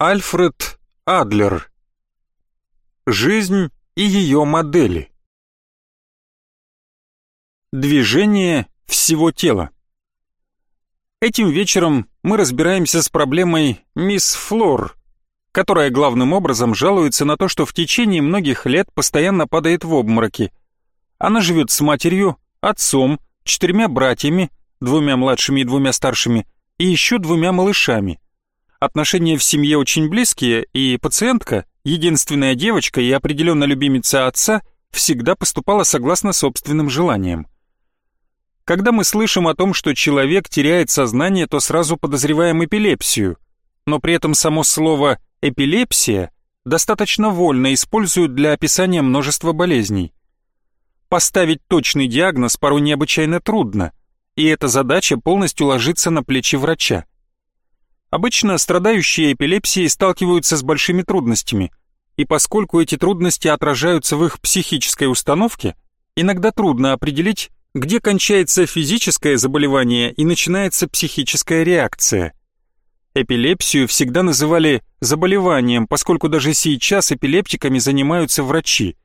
Альфред Адлер. Жизнь и ее модели. Движение всего тела. Этим вечером мы разбираемся с проблемой мисс Флор, которая главным образом жалуется на то, что в течение многих лет постоянно падает в обмороки. Она живет с матерью, отцом, четырьмя братьями, двумя младшими и двумя старшими, и еще двумя малышами. Отношения в семье очень близкие, и пациентка, единственная девочка и определенно любимица отца, всегда поступала согласно собственным желаниям. Когда мы слышим о том, что человек теряет сознание, то сразу подозреваем эпилепсию, но при этом само слово «эпилепсия» достаточно вольно используют для описания множества болезней. Поставить точный диагноз порой необычайно трудно, и эта задача полностью ложится на плечи врача. Обычно страдающие эпилепсией сталкиваются с большими трудностями, и поскольку эти трудности отражаются в их психической установке, иногда трудно определить, где кончается физическое заболевание и начинается психическая реакция. Эпилепсию всегда называли заболеванием, поскольку даже сейчас эпилептиками занимаются врачи.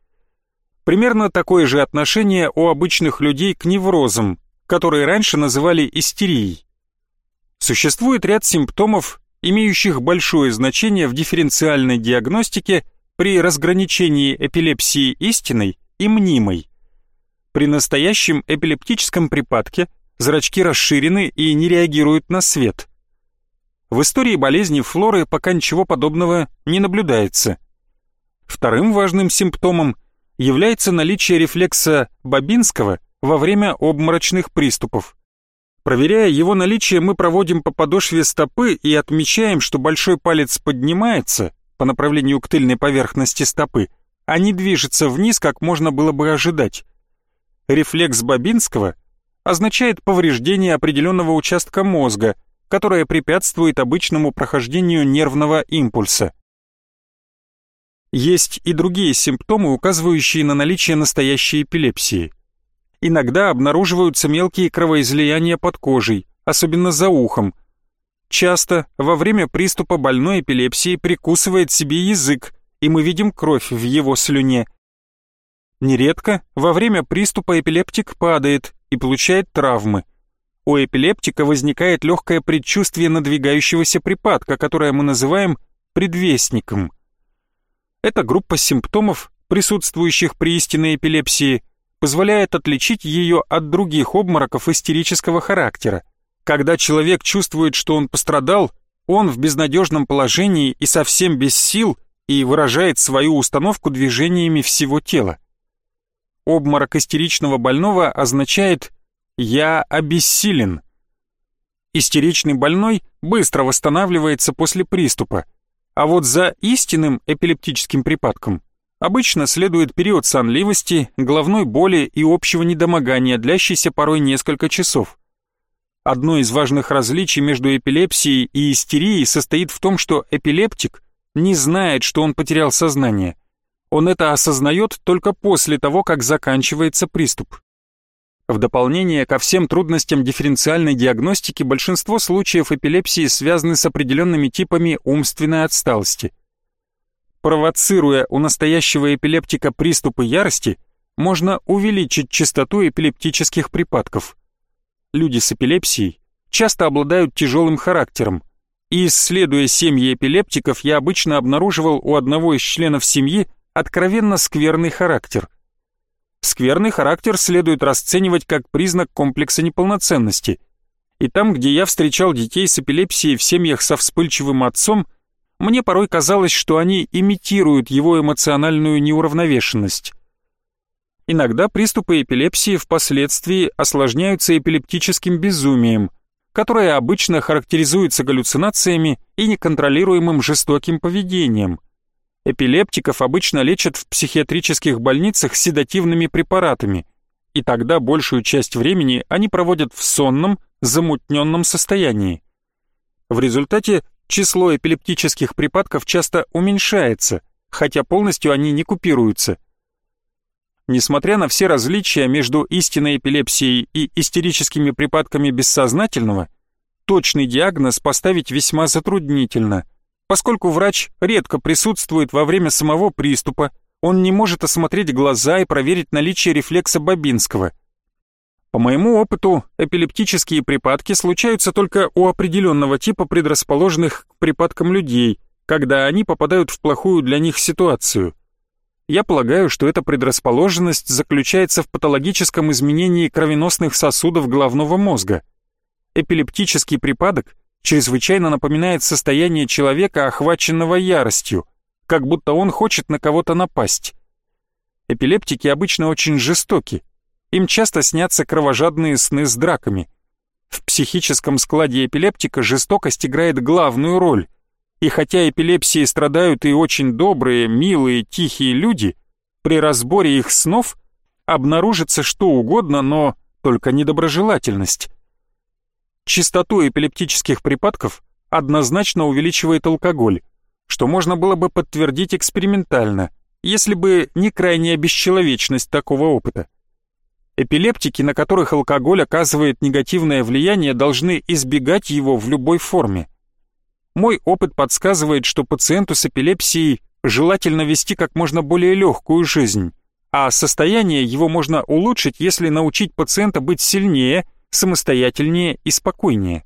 Примерно такое же отношение у обычных людей к неврозам, которые раньше называли истерией. Существует ряд симптомов, имеющих большое значение в дифференциальной диагностике при разграничении эпилепсии истинной и мнимой. При настоящем эпилептическом припадке зрачки расширены и не реагируют на свет. В истории болезни флоры пока ничего подобного не наблюдается. Вторым важным симптомом является наличие рефлекса Бабинского – во время обморочных приступов. Проверяя его наличие, мы проводим по подошве стопы и отмечаем, что большой палец поднимается по направлению к тыльной поверхности стопы, а не движется вниз, как можно было бы ожидать. Рефлекс Бабинского означает повреждение определенного участка мозга, которое препятствует обычному прохождению нервного импульса. Есть и другие симптомы, указывающие на наличие настоящей эпилепсии – Иногда обнаруживаются мелкие кровоизлияния под кожей, особенно за ухом. Часто во время приступа больной эпилепсии прикусывает себе язык, и мы видим кровь в его слюне. Нередко во время приступа эпилептик падает и получает травмы. У эпилептика возникает легкое предчувствие надвигающегося припадка, которое мы называем предвестником. Это группа симптомов, присутствующих при истинной эпилепсии, позволяет отличить ее от других обмороков истерического характера. Когда человек чувствует, что он пострадал, он в безнадежном положении и совсем без сил и выражает свою установку движениями всего тела. Обморок истеричного больного означает «я обессилен». Истеричный больной быстро восстанавливается после приступа, а вот за истинным эпилептическим припадком Обычно следует период сонливости, головной боли и общего недомогания, длящийся порой несколько часов. Одно из важных различий между эпилепсией и истерией состоит в том, что эпилептик не знает, что он потерял сознание. Он это осознает только после того, как заканчивается приступ. В дополнение ко всем трудностям дифференциальной диагностики большинство случаев эпилепсии связаны с определенными типами умственной отсталости – Провоцируя у настоящего эпилептика приступы ярости, можно увеличить частоту эпилептических припадков. Люди с эпилепсией часто обладают тяжелым характером, и исследуя семьи эпилептиков, я обычно обнаруживал у одного из членов семьи откровенно скверный характер. Скверный характер следует расценивать как признак комплекса неполноценности. И там, где я встречал детей с эпилепсией в семьях со вспыльчивым отцом – мне порой казалось, что они имитируют его эмоциональную неуравновешенность. Иногда приступы эпилепсии впоследствии осложняются эпилептическим безумием, которое обычно характеризуется галлюцинациями и неконтролируемым жестоким поведением. Эпилептиков обычно лечат в психиатрических больницах седативными препаратами, и тогда большую часть времени они проводят в сонном, замутненном состоянии. В результате число эпилептических припадков часто уменьшается, хотя полностью они не купируются. Несмотря на все различия между истинной эпилепсией и истерическими припадками бессознательного, точный диагноз поставить весьма затруднительно, Поскольку врач редко присутствует во время самого приступа, он не может осмотреть глаза и проверить наличие рефлекса Бабинского. По моему опыту, эпилептические припадки случаются только у определенного типа предрасположенных к припадкам людей, когда они попадают в плохую для них ситуацию. Я полагаю, что эта предрасположенность заключается в патологическом изменении кровеносных сосудов головного мозга. Эпилептический припадок чрезвычайно напоминает состояние человека, охваченного яростью, как будто он хочет на кого-то напасть. Эпилептики обычно очень жестоки, им часто снятся кровожадные сны с драками. В психическом складе эпилептика жестокость играет главную роль, и хотя эпилепсией страдают и очень добрые, милые, тихие люди, при разборе их снов обнаружится что угодно, но только недоброжелательность. Частоту эпилептических припадков однозначно увеличивает алкоголь, что можно было бы подтвердить экспериментально, если бы не крайняя бесчеловечность такого опыта. Эпилептики, на которых алкоголь оказывает негативное влияние, должны избегать его в любой форме. Мой опыт подсказывает, что пациенту с эпилепсией желательно вести как можно более легкую жизнь, а состояние его можно улучшить, если научить пациента быть сильнее, самостоятельнее и спокойнее.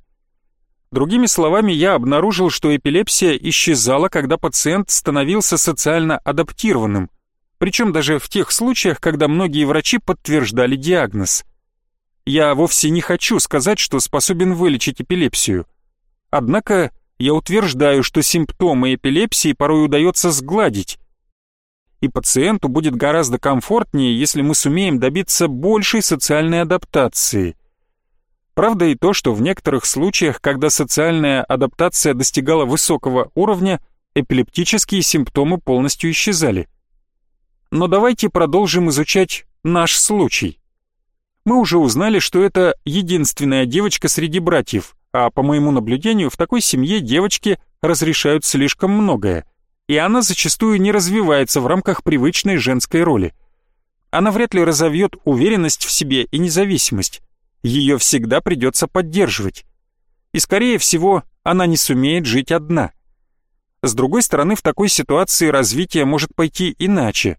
Другими словами, я обнаружил, что эпилепсия исчезала, когда пациент становился социально адаптированным, причем даже в тех случаях, когда многие врачи подтверждали диагноз. Я вовсе не хочу сказать, что способен вылечить эпилепсию. Однако я утверждаю, что симптомы эпилепсии порой удается сгладить, и пациенту будет гораздо комфортнее, если мы сумеем добиться большей социальной адаптации – Правда и то, что в некоторых случаях, когда социальная адаптация достигала высокого уровня, эпилептические симптомы полностью исчезали. Но давайте продолжим изучать наш случай. Мы уже узнали, что это единственная девочка среди братьев, а по моему наблюдению в такой семье девочки разрешают слишком многое, и она зачастую не развивается в рамках привычной женской роли. Она вряд ли разовьет уверенность в себе и независимость, ее всегда придется поддерживать. И скорее всего, она не сумеет жить одна. С другой стороны, в такой ситуации развитие может пойти иначе.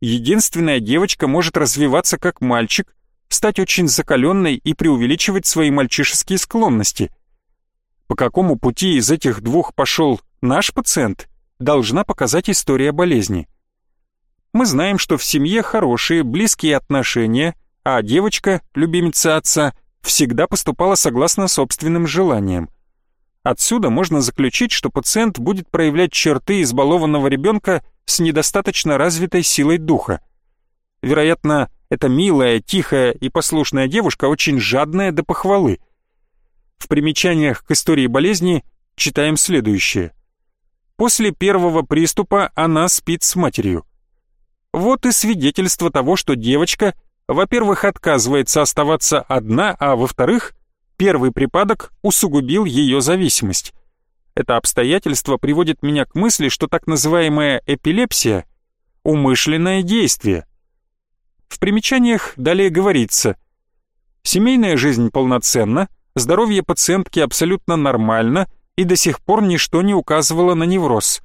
Единственная девочка может развиваться как мальчик, стать очень закаленной и преувеличивать свои мальчишеские склонности. По какому пути из этих двух пошел наш пациент, должна показать история болезни. Мы знаем, что в семье хорошие, близкие отношения – а девочка, любимица отца, всегда поступала согласно собственным желаниям. Отсюда можно заключить, что пациент будет проявлять черты избалованного ребенка с недостаточно развитой силой духа. Вероятно, эта милая, тихая и послушная девушка очень жадная до похвалы. В примечаниях к истории болезни читаем следующее. После первого приступа она спит с матерью. Вот и свидетельство того, что девочка – во-первых, отказывается оставаться одна, а во-вторых, первый припадок усугубил ее зависимость. Это обстоятельство приводит меня к мысли, что так называемая эпилепсия – умышленное действие. В примечаниях далее говорится «Семейная жизнь полноценна, здоровье пациентки абсолютно нормально и до сих пор ничто не указывало на невроз».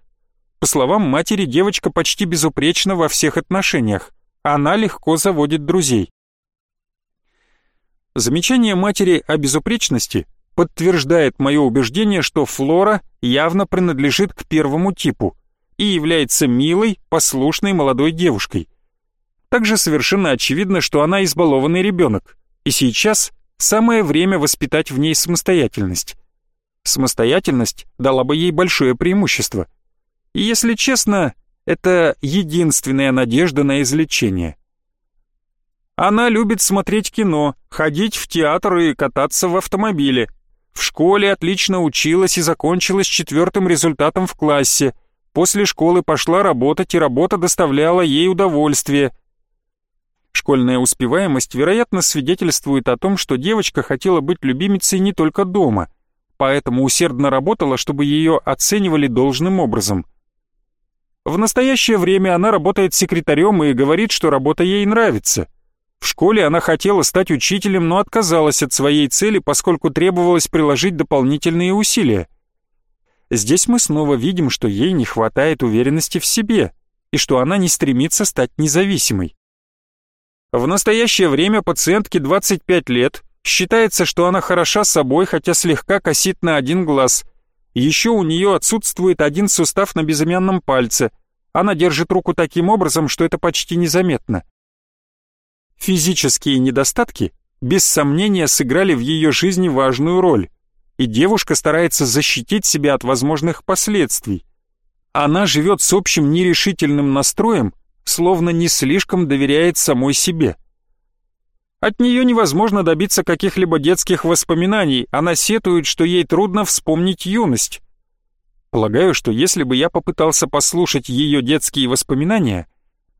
По словам матери, девочка почти безупречна во всех отношениях она легко заводит друзей. Замечание матери о безупречности подтверждает мое убеждение, что Флора явно принадлежит к первому типу и является милой, послушной молодой девушкой. Также совершенно очевидно, что она избалованный ребенок, и сейчас самое время воспитать в ней самостоятельность. Самостоятельность дала бы ей большое преимущество. И если честно, это единственная надежда на излечение. Она любит смотреть кино, ходить в театр и кататься в автомобиле. В школе отлично училась и закончила с четвертым результатом в классе. После школы пошла работать, и работа доставляла ей удовольствие. Школьная успеваемость, вероятно, свидетельствует о том, что девочка хотела быть любимицей не только дома, поэтому усердно работала, чтобы ее оценивали должным образом – в настоящее время она работает секретарем и говорит, что работа ей нравится. В школе она хотела стать учителем, но отказалась от своей цели, поскольку требовалось приложить дополнительные усилия. Здесь мы снова видим, что ей не хватает уверенности в себе и что она не стремится стать независимой. В настоящее время пациентке 25 лет, считается, что она хороша собой, хотя слегка косит на один глаз. Еще у нее отсутствует один сустав на безымянном пальце. Она держит руку таким образом, что это почти незаметно. Физические недостатки, без сомнения, сыграли в ее жизни важную роль и девушка старается защитить себя от возможных последствий. Она живет с общим нерешительным настроем, словно не слишком доверяет самой себе. От нее невозможно добиться каких-либо детских воспоминаний, она сетует, что ей трудно вспомнить юность. Полагаю, что если бы я попытался послушать ее детские воспоминания,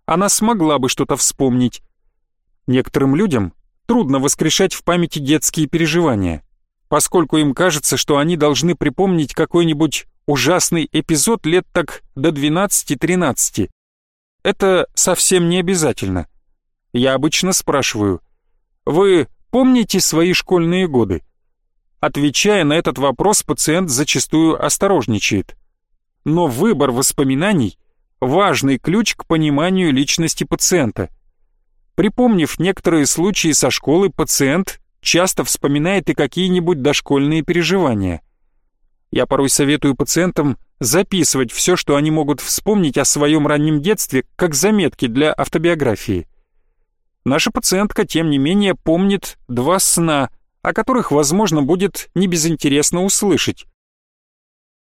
она смогла бы что-то вспомнить. Некоторым людям трудно воскрешать в памяти детские переживания поскольку им кажется, что они должны припомнить какой-нибудь ужасный эпизод лет так до 12-13. Это совсем не обязательно. Я обычно спрашиваю, вы помните свои школьные годы? Отвечая на этот вопрос, пациент зачастую осторожничает. Но выбор воспоминаний – важный ключ к пониманию личности пациента. Припомнив некоторые случаи со школы, пациент часто вспоминает и какие-нибудь дошкольные переживания. Я порой советую пациентам записывать все, что они могут вспомнить о своем раннем детстве, как заметки для автобиографии. Наша пациентка, тем не менее, помнит два сна, о которых, возможно, будет небезынтересно услышать.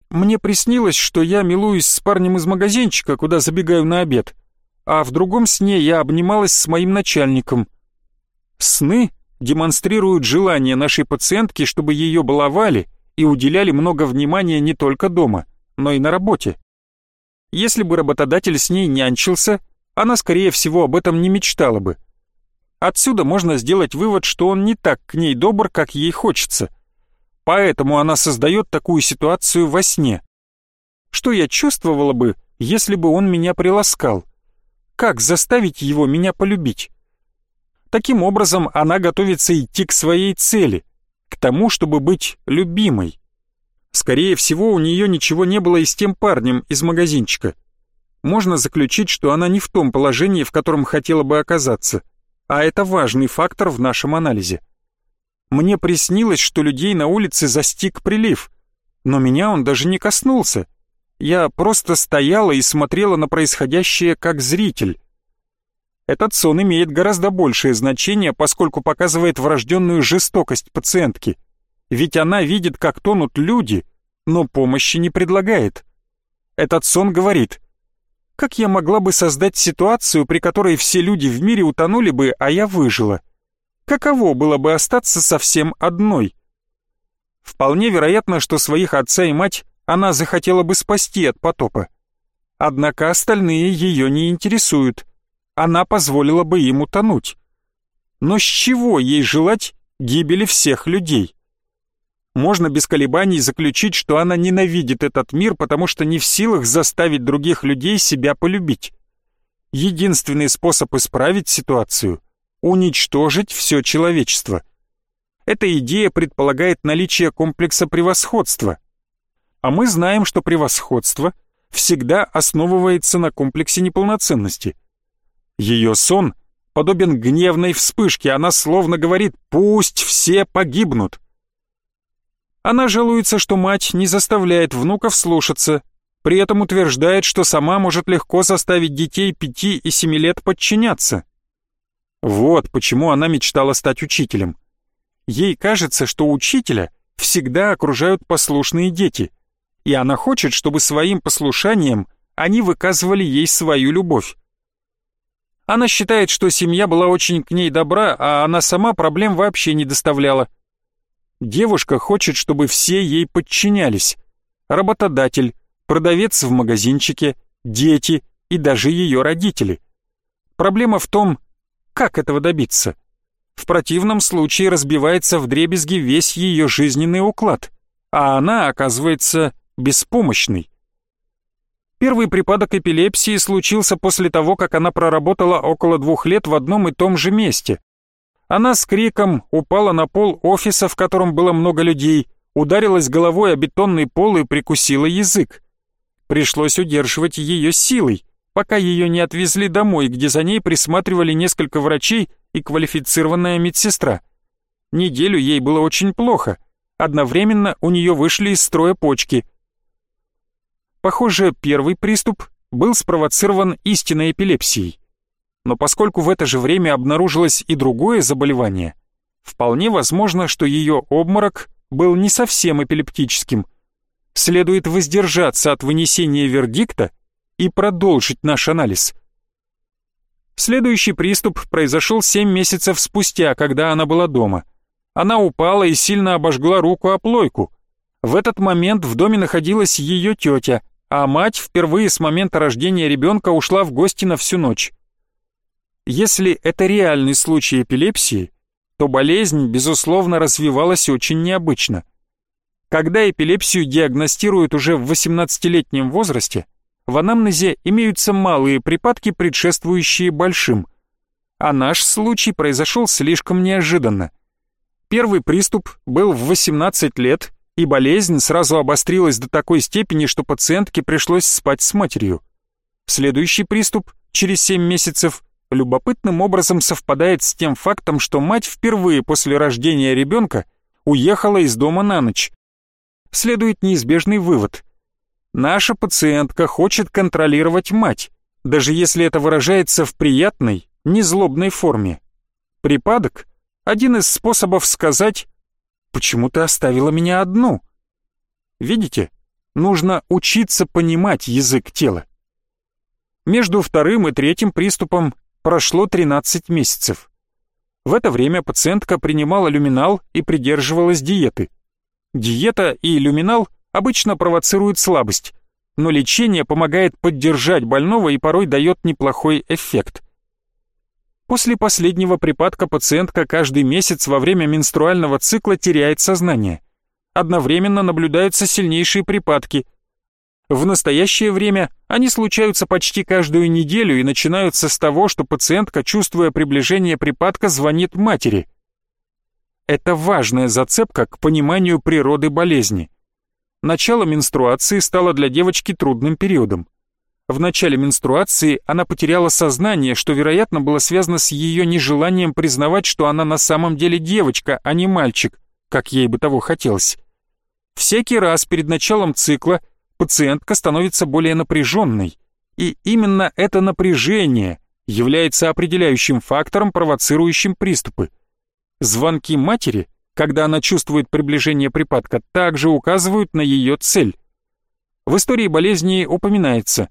Мне приснилось, что я милуюсь с парнем из магазинчика, куда забегаю на обед, а в другом сне я обнималась с моим начальником. Сны демонстрируют желание нашей пациентки, чтобы ее баловали и уделяли много внимания не только дома, но и на работе. Если бы работодатель с ней нянчился, она, скорее всего, об этом не мечтала бы. Отсюда можно сделать вывод, что он не так к ней добр, как ей хочется. Поэтому она создает такую ситуацию во сне. Что я чувствовала бы, если бы он меня приласкал? Как заставить его меня полюбить? Таким образом, она готовится идти к своей цели, к тому, чтобы быть любимой. Скорее всего, у нее ничего не было и с тем парнем из магазинчика. Можно заключить, что она не в том положении, в котором хотела бы оказаться, а это важный фактор в нашем анализе. Мне приснилось, что людей на улице застиг прилив, но меня он даже не коснулся. Я просто стояла и смотрела на происходящее как зритель. Этот сон имеет гораздо большее значение, поскольку показывает врожденную жестокость пациентки. Ведь она видит, как тонут люди, но помощи не предлагает. Этот сон говорит, как я могла бы создать ситуацию, при которой все люди в мире утонули бы, а я выжила? Каково было бы остаться совсем одной? Вполне вероятно, что своих отца и мать она захотела бы спасти от потопа. Однако остальные ее не интересуют – она позволила бы им утонуть. Но с чего ей желать гибели всех людей? Можно без колебаний заключить, что она ненавидит этот мир, потому что не в силах заставить других людей себя полюбить. Единственный способ исправить ситуацию — уничтожить все человечество. Эта идея предполагает наличие комплекса превосходства. А мы знаем, что превосходство всегда основывается на комплексе неполноценности. Ее сон подобен гневной вспышке, она словно говорит «пусть все погибнут». Она жалуется, что мать не заставляет внуков слушаться, при этом утверждает, что сама может легко заставить детей пяти и семи лет подчиняться. Вот почему она мечтала стать учителем. Ей кажется, что учителя всегда окружают послушные дети, и она хочет, чтобы своим послушанием они выказывали ей свою любовь. Она считает, что семья была очень к ней добра, а она сама проблем вообще не доставляла. Девушка хочет, чтобы все ей подчинялись. Работодатель, продавец в магазинчике, дети и даже ее родители. Проблема в том, как этого добиться. В противном случае разбивается вдребезги весь ее жизненный уклад, а она оказывается беспомощной. Первый припадок эпилепсии случился после того, как она проработала около двух лет в одном и том же месте. Она с криком упала на пол офиса, в котором было много людей, ударилась головой о бетонный пол и прикусила язык. Пришлось удерживать ее силой, пока ее не отвезли домой, где за ней присматривали несколько врачей и квалифицированная медсестра. Неделю ей было очень плохо. Одновременно у нее вышли из строя почки. Похоже, первый приступ был спровоцирован истинной эпилепсией. Но поскольку в это же время обнаружилось и другое заболевание, вполне возможно, что ее обморок был не совсем эпилептическим. Следует воздержаться от вынесения вердикта и продолжить наш анализ. Следующий приступ произошел 7 месяцев спустя, когда она была дома. Она упала и сильно обожгла руку о плойку. В этот момент в доме находилась ее тетя, а мать впервые с момента рождения ребенка ушла в гости на всю ночь. Если это реальный случай эпилепсии, то болезнь, безусловно, развивалась очень необычно. Когда эпилепсию диагностируют уже в 18-летнем возрасте, в анамнезе имеются малые припадки, предшествующие большим. А наш случай произошел слишком неожиданно. Первый приступ был в 18 лет, и болезнь сразу обострилась до такой степени, что пациентке пришлось спать с матерью. Следующий приступ, через 7 месяцев, любопытным образом совпадает с тем фактом, что мать впервые после рождения ребенка уехала из дома на ночь. Следует неизбежный вывод. Наша пациентка хочет контролировать мать, даже если это выражается в приятной, незлобной форме. Припадок – один из способов сказать «Почему ты оставила меня одну?» Видите, нужно учиться понимать язык тела. Между вторым и третьим приступом прошло 13 месяцев. В это время пациентка принимала люминал и придерживалась диеты. Диета и люминал обычно провоцируют слабость, но лечение помогает поддержать больного и порой дает неплохой эффект. После последнего припадка пациентка каждый месяц во время менструального цикла теряет сознание. Одновременно наблюдаются сильнейшие припадки, в настоящее время они случаются почти каждую неделю и начинаются с того, что пациентка, чувствуя приближение припадка, звонит матери. Это важная зацепка к пониманию природы болезни. Начало менструации стало для девочки трудным периодом. В начале менструации она потеряла сознание, что, вероятно, было связано с ее нежеланием признавать, что она на самом деле девочка, а не мальчик, как ей бы того хотелось. Всякий раз перед началом цикла – пациентка становится более напряженной, и именно это напряжение является определяющим фактором, провоцирующим приступы. Звонки матери, когда она чувствует приближение припадка, также указывают на ее цель. В истории болезни упоминается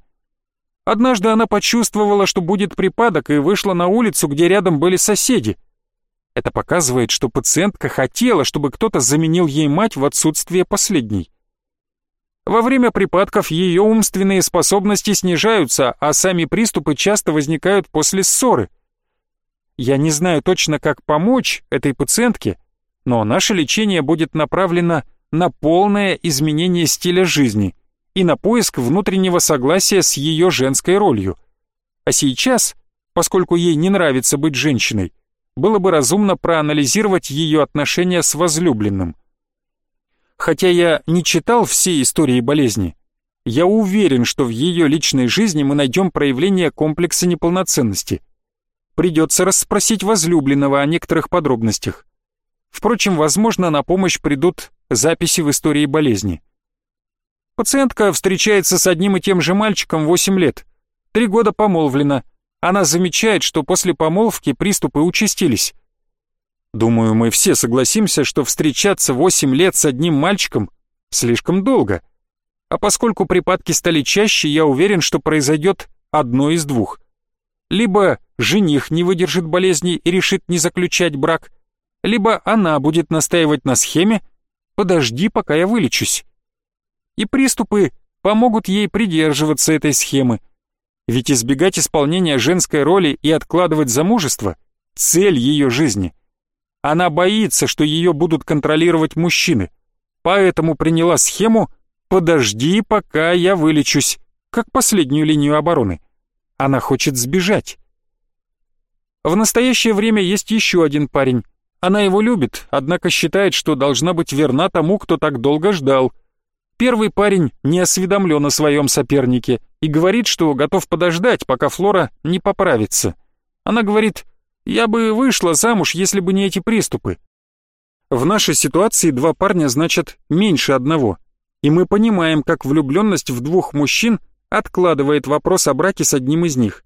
Однажды она почувствовала, что будет припадок, и вышла на улицу, где рядом были соседи. Это показывает, что пациентка хотела, чтобы кто-то заменил ей мать в отсутствие последней. Во время припадков ее умственные способности снижаются, а сами приступы часто возникают после ссоры. Я не знаю точно, как помочь этой пациентке, но наше лечение будет направлено на полное изменение стиля жизни и на поиск внутреннего согласия с ее женской ролью. А сейчас, поскольку ей не нравится быть женщиной, было бы разумно проанализировать ее отношения с возлюбленным. Хотя я не читал все истории болезни, я уверен, что в ее личной жизни мы найдем проявление комплекса неполноценности. Придется расспросить возлюбленного о некоторых подробностях. Впрочем, возможно, на помощь придут записи в истории болезни. Пациентка встречается с одним и тем же мальчиком 8 лет. Три года помолвлена. Она замечает, что после помолвки приступы участились. Думаю, мы все согласимся, что встречаться 8 лет с одним мальчиком слишком долго. А поскольку припадки стали чаще, я уверен, что произойдет одно из двух. Либо жених не выдержит болезни и решит не заключать брак, либо она будет настаивать на схеме «подожди, пока я вылечусь». И приступы помогут ей придерживаться этой схемы. Ведь избегать исполнения женской роли и откладывать замужество – цель ее жизни – она боится, что ее будут контролировать мужчины, поэтому приняла схему «подожди, пока я вылечусь», как последнюю линию обороны. Она хочет сбежать. В настоящее время есть еще один парень. Она его любит, однако считает, что должна быть верна тому, кто так долго ждал. Первый парень не осведомлен о своем сопернике и говорит, что готов подождать, пока Флора не поправится. Она говорит, «Я бы вышла замуж, если бы не эти приступы». В нашей ситуации два парня значат меньше одного, и мы понимаем, как влюбленность в двух мужчин откладывает вопрос о браке с одним из них.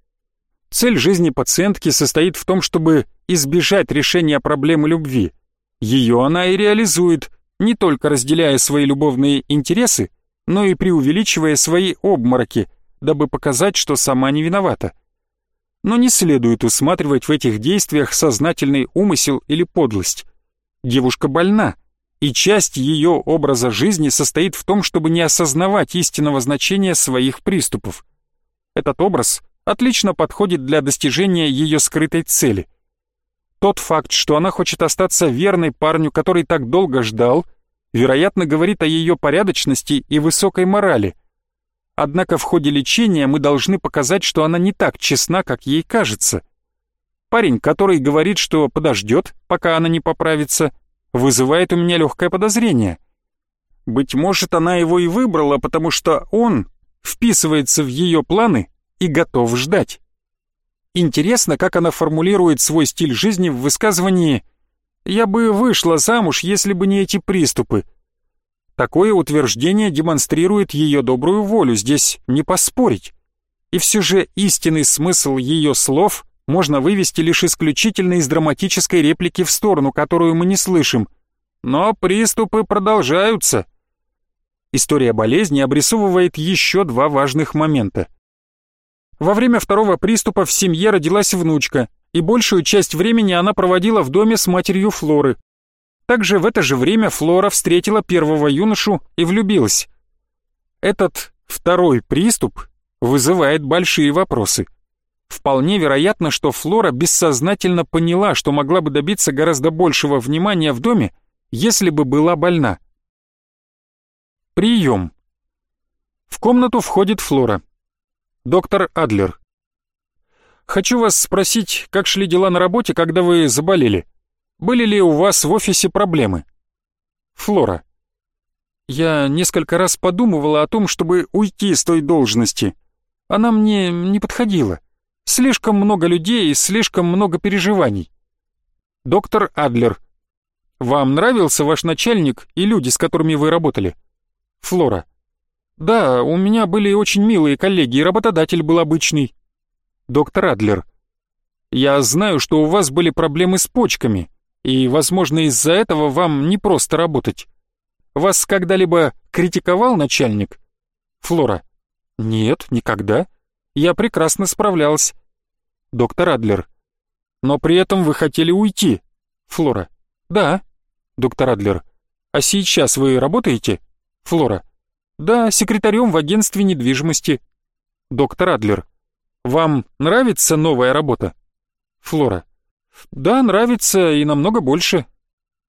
Цель жизни пациентки состоит в том, чтобы избежать решения проблемы любви. Ее она и реализует, не только разделяя свои любовные интересы, но и преувеличивая свои обмороки, дабы показать, что сама не виновата. Но не следует усматривать в этих действиях сознательный умысел или подлость. Девушка больна, и часть ее образа жизни состоит в том, чтобы не осознавать истинного значения своих приступов. Этот образ отлично подходит для достижения ее скрытой цели. Тот факт, что она хочет остаться верной парню, который так долго ждал, вероятно, говорит о ее порядочности и высокой морали. Однако в ходе лечения мы должны показать, что она не так честна, как ей кажется. Парень, который говорит, что подождет, пока она не поправится, вызывает у меня легкое подозрение. Быть может, она его и выбрала, потому что он вписывается в ее планы и готов ждать. Интересно, как она формулирует свой стиль жизни в высказывании «Я бы вышла замуж, если бы не эти приступы». Такое утверждение демонстрирует ее добрую волю, здесь не поспорить. И все же истинный смысл ее слов можно вывести лишь исключительно из драматической реплики в сторону, которую мы не слышим. Но приступы продолжаются. История болезни обрисовывает еще два важных момента. Во время второго приступа в семье родилась внучка, и большую часть времени она проводила в доме с матерью Флоры. Также в это же время Флора встретила первого юношу и влюбилась. Этот второй приступ вызывает большие вопросы. Вполне вероятно, что Флора бессознательно поняла, что могла бы добиться гораздо большего внимания в доме, если бы была больна. Прием. В комнату входит Флора. Доктор Адлер. Хочу вас спросить, как шли дела на работе, когда вы заболели? Были ли у вас в офисе проблемы? Флора. Я несколько раз подумывала о том, чтобы уйти с той должности. Она мне не подходила. Слишком много людей и слишком много переживаний. Доктор Адлер. Вам нравился ваш начальник и люди, с которыми вы работали? Флора. «Да, у меня были очень милые коллеги, и работодатель был обычный». «Доктор Адлер, я знаю, что у вас были проблемы с почками, и, возможно, из-за этого вам не просто работать. Вас когда-либо критиковал начальник?» «Флора, нет, никогда. Я прекрасно справлялась». «Доктор Адлер, но при этом вы хотели уйти?» «Флора, да». «Доктор Адлер, а сейчас вы работаете?» «Флора, да, секретарем в агентстве недвижимости. Доктор Адлер. Вам нравится новая работа? Флора. Да, нравится и намного больше.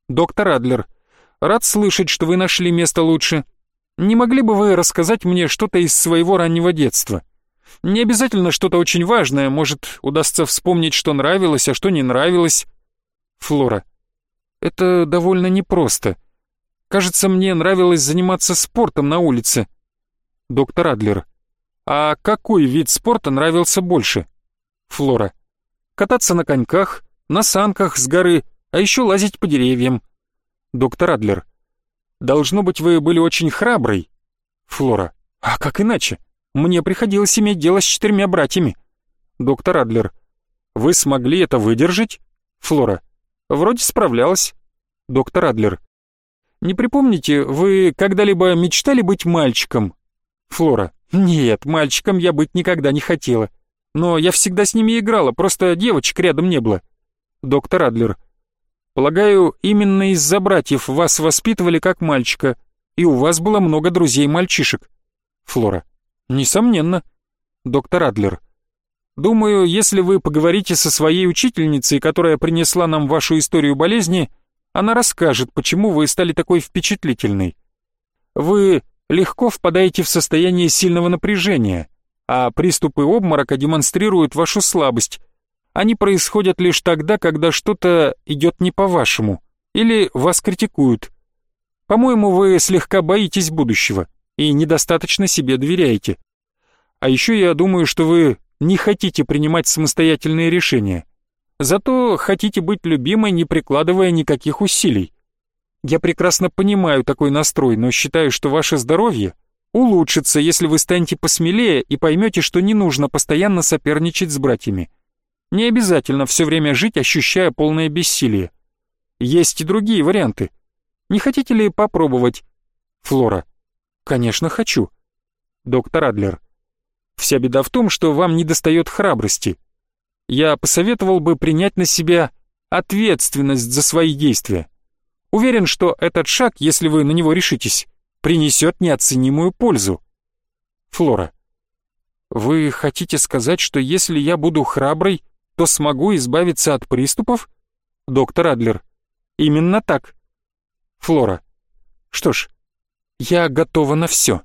Доктор Адлер. Рад слышать, что вы нашли место лучше. Не могли бы вы рассказать мне что-то из своего раннего детства? Не обязательно что-то очень важное, может, удастся вспомнить, что нравилось, а что не нравилось. Флора. Это довольно непросто. Кажется, мне нравилось заниматься спортом на улице. Доктор Адлер. А какой вид спорта нравился больше? Флора. Кататься на коньках, на санках с горы, а еще лазить по деревьям. Доктор Адлер. Должно быть, вы были очень храброй. Флора. А как иначе? Мне приходилось иметь дело с четырьмя братьями. Доктор Адлер. Вы смогли это выдержать? Флора. Вроде справлялась. Доктор Адлер. Не припомните, вы когда-либо мечтали быть мальчиком? Флора. Нет, мальчиком я быть никогда не хотела. Но я всегда с ними играла, просто девочек рядом не было. Доктор Адлер. Полагаю, именно из-за братьев вас воспитывали как мальчика, и у вас было много друзей-мальчишек. Флора. Несомненно. Доктор Адлер. Думаю, если вы поговорите со своей учительницей, которая принесла нам вашу историю болезни, она расскажет, почему вы стали такой впечатлительной. Вы легко впадаете в состояние сильного напряжения, а приступы обморока демонстрируют вашу слабость. Они происходят лишь тогда, когда что-то идет не по-вашему, или вас критикуют. По-моему, вы слегка боитесь будущего и недостаточно себе доверяете. А еще я думаю, что вы не хотите принимать самостоятельные решения. Зато хотите быть любимой, не прикладывая никаких усилий. Я прекрасно понимаю такой настрой, но считаю, что ваше здоровье улучшится, если вы станете посмелее и поймете, что не нужно постоянно соперничать с братьями. Не обязательно все время жить, ощущая полное бессилие. Есть и другие варианты. Не хотите ли попробовать? Флора. Конечно, хочу. Доктор Адлер. Вся беда в том, что вам недостает храбрости. Я посоветовал бы принять на себя ответственность за свои действия. Уверен, что этот шаг, если вы на него решитесь, принесет неоценимую пользу. Флора. Вы хотите сказать, что если я буду храброй, то смогу избавиться от приступов? Доктор Адлер. Именно так. Флора. Что ж, я готова на все.